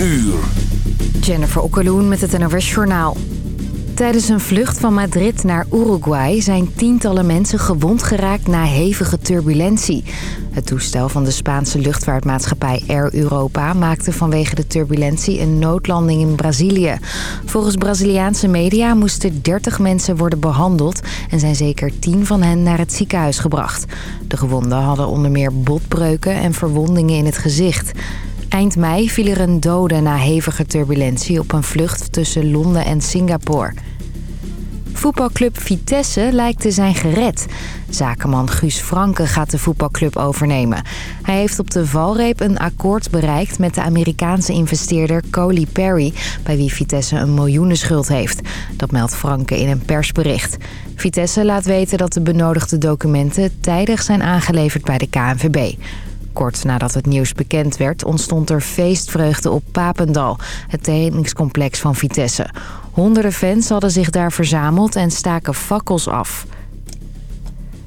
uur. Jennifer Okkeloen met het NOS Journaal. Tijdens een vlucht van Madrid naar Uruguay zijn tientallen mensen gewond geraakt na hevige turbulentie. Het toestel van de Spaanse luchtvaartmaatschappij Air Europa maakte vanwege de turbulentie een noodlanding in Brazilië. Volgens Braziliaanse media moesten 30 mensen worden behandeld en zijn zeker 10 van hen naar het ziekenhuis gebracht. De gewonden hadden onder meer botbreuken en verwondingen in het gezicht. Eind mei viel er een dode na hevige turbulentie op een vlucht tussen Londen en Singapore. Voetbalclub Vitesse lijkt te zijn gered. Zakenman Guus Franke gaat de voetbalclub overnemen. Hij heeft op de valreep een akkoord bereikt met de Amerikaanse investeerder Coley Perry... bij wie Vitesse een miljoenenschuld heeft. Dat meldt Franke in een persbericht. Vitesse laat weten dat de benodigde documenten tijdig zijn aangeleverd bij de KNVB. Kort nadat het nieuws bekend werd ontstond er feestvreugde op Papendal, het trainingscomplex van Vitesse. Honderden fans hadden zich daar verzameld en staken fakkels af.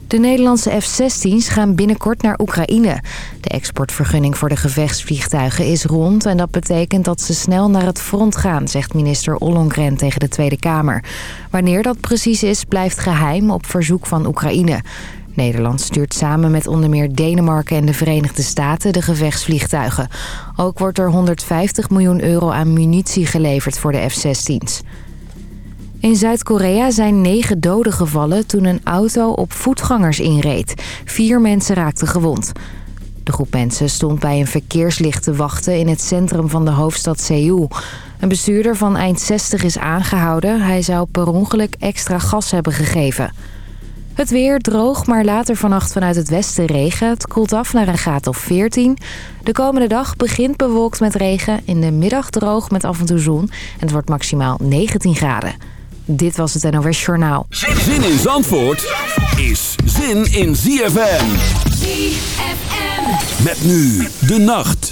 De Nederlandse F-16's gaan binnenkort naar Oekraïne. De exportvergunning voor de gevechtsvliegtuigen is rond... en dat betekent dat ze snel naar het front gaan... zegt minister Ollongren tegen de Tweede Kamer. Wanneer dat precies is, blijft geheim op verzoek van Oekraïne. Nederland stuurt samen met onder meer Denemarken en de Verenigde Staten de gevechtsvliegtuigen. Ook wordt er 150 miljoen euro aan munitie geleverd voor de F-16's. In Zuid-Korea zijn negen doden gevallen toen een auto op voetgangers inreed. Vier mensen raakten gewond. De groep mensen stond bij een verkeerslicht te wachten in het centrum van de hoofdstad Seoul. Een bestuurder van eind 60 is aangehouden. Hij zou per ongeluk extra gas hebben gegeven. Het weer droog, maar later vannacht vanuit het westen regen. Het koelt af naar een graad of 14. De komende dag begint bewolkt met regen. In de middag droog met af en toe zon. En het wordt maximaal 19 graden. Dit was het NOS Journaal. Zin in Zandvoort is zin in ZFM. ZFM. Met nu de nacht.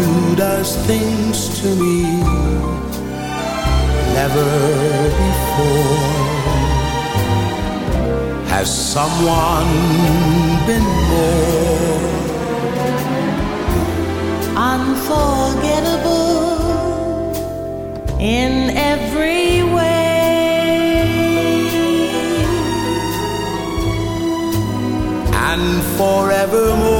you does things to me. Never before has someone been more. Unforgettable in every way. and forevermore.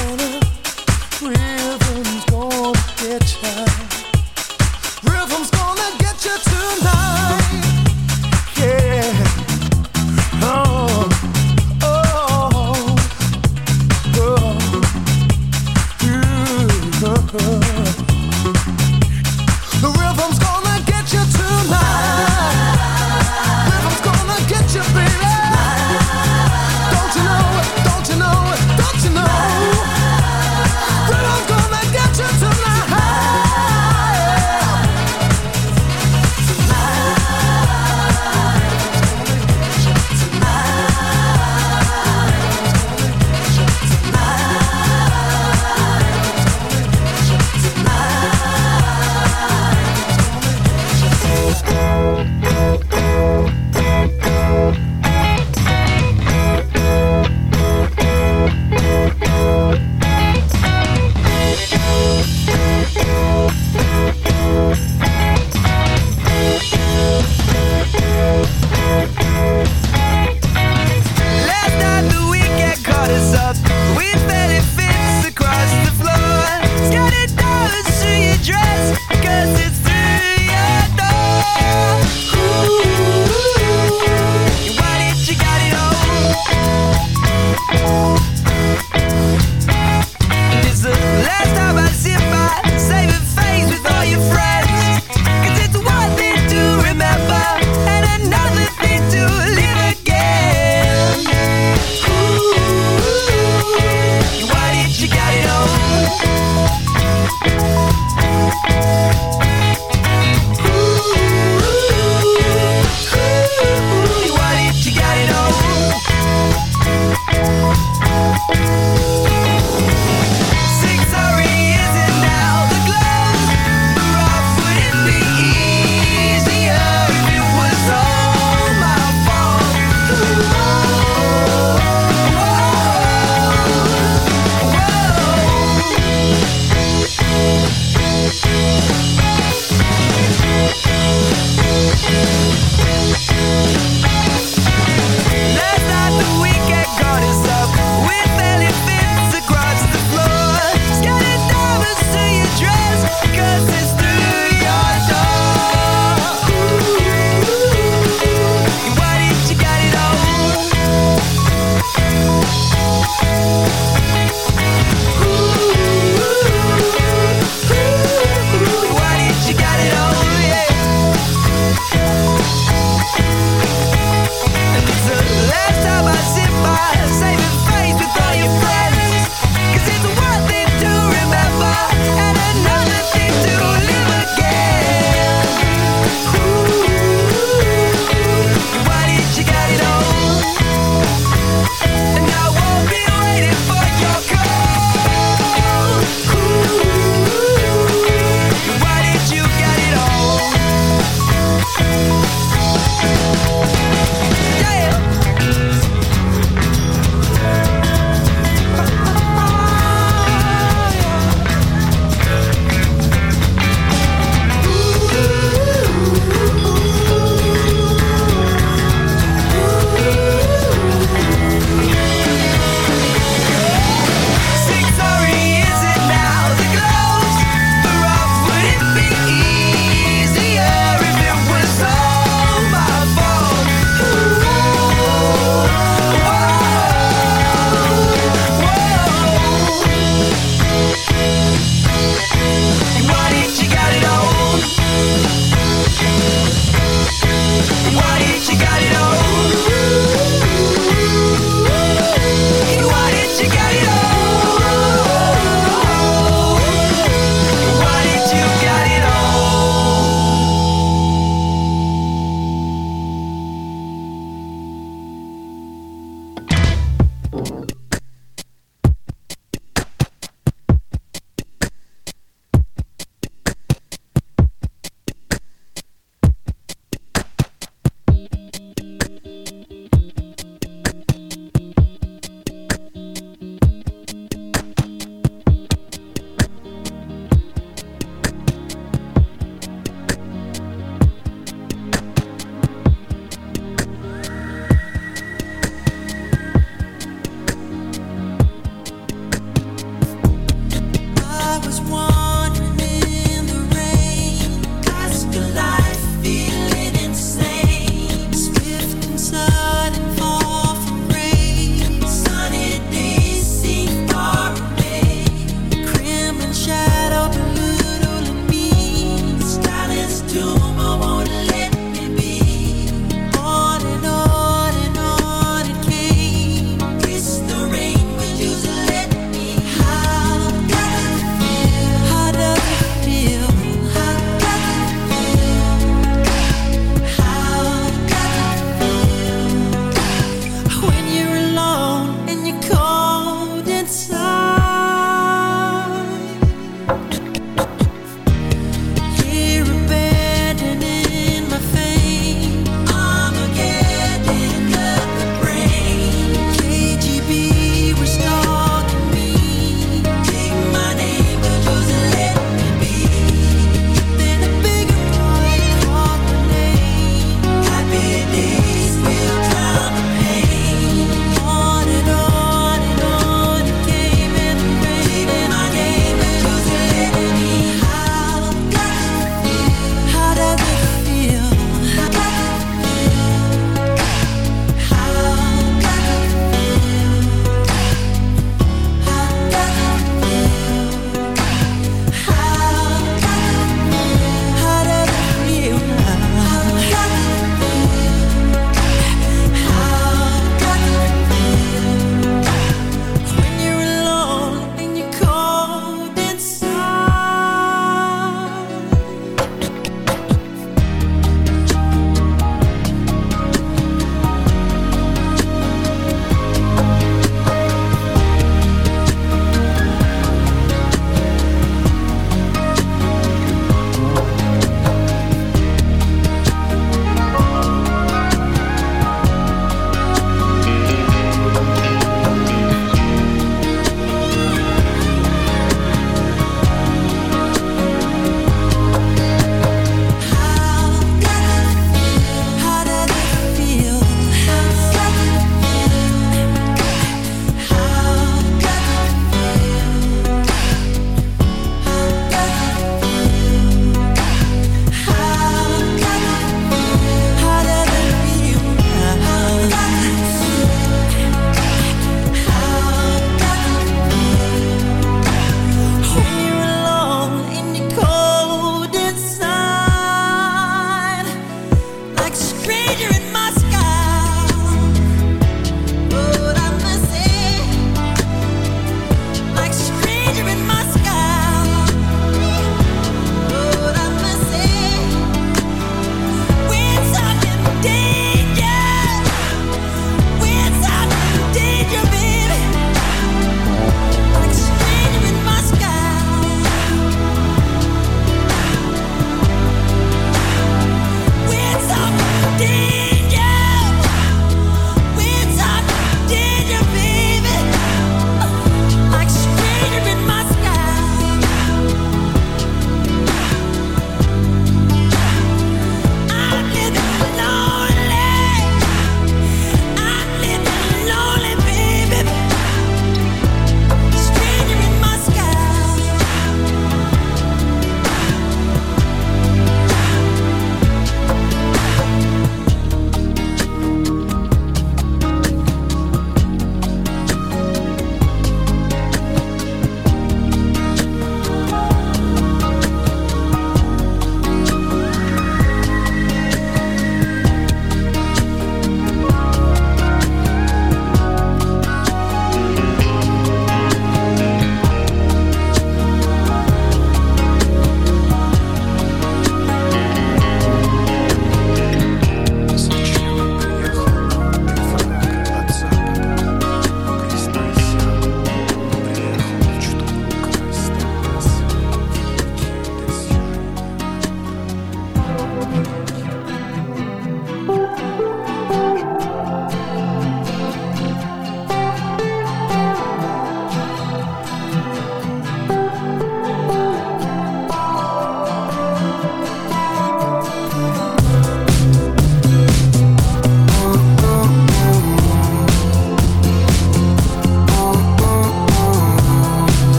gonna, rhythm's gonna get you.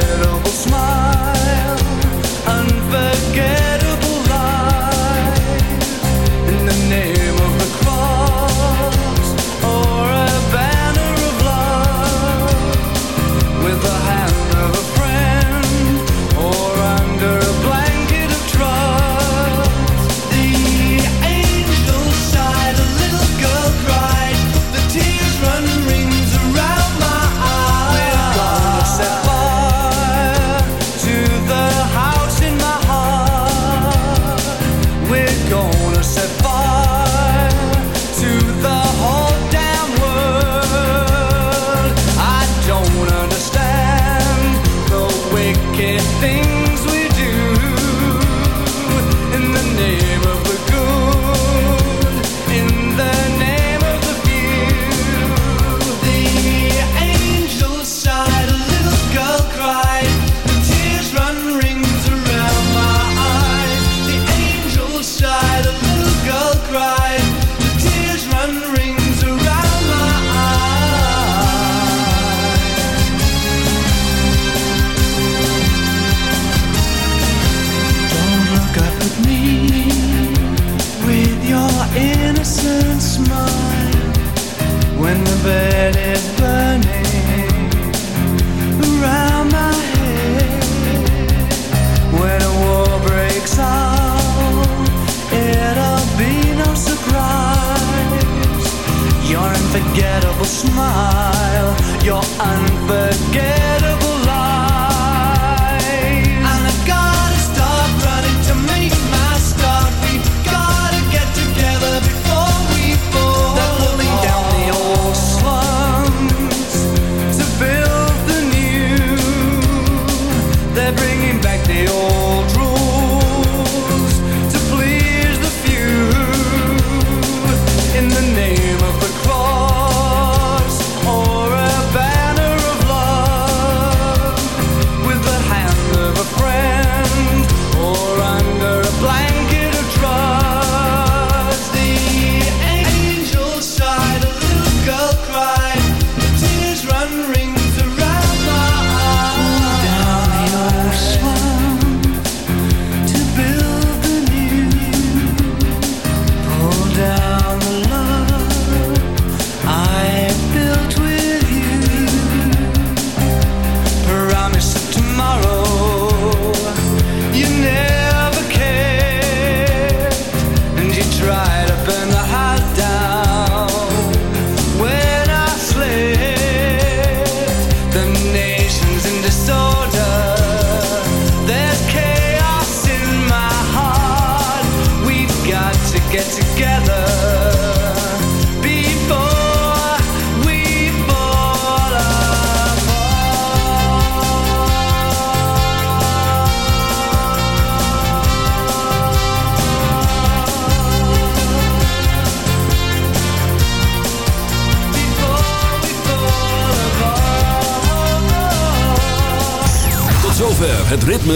little smile.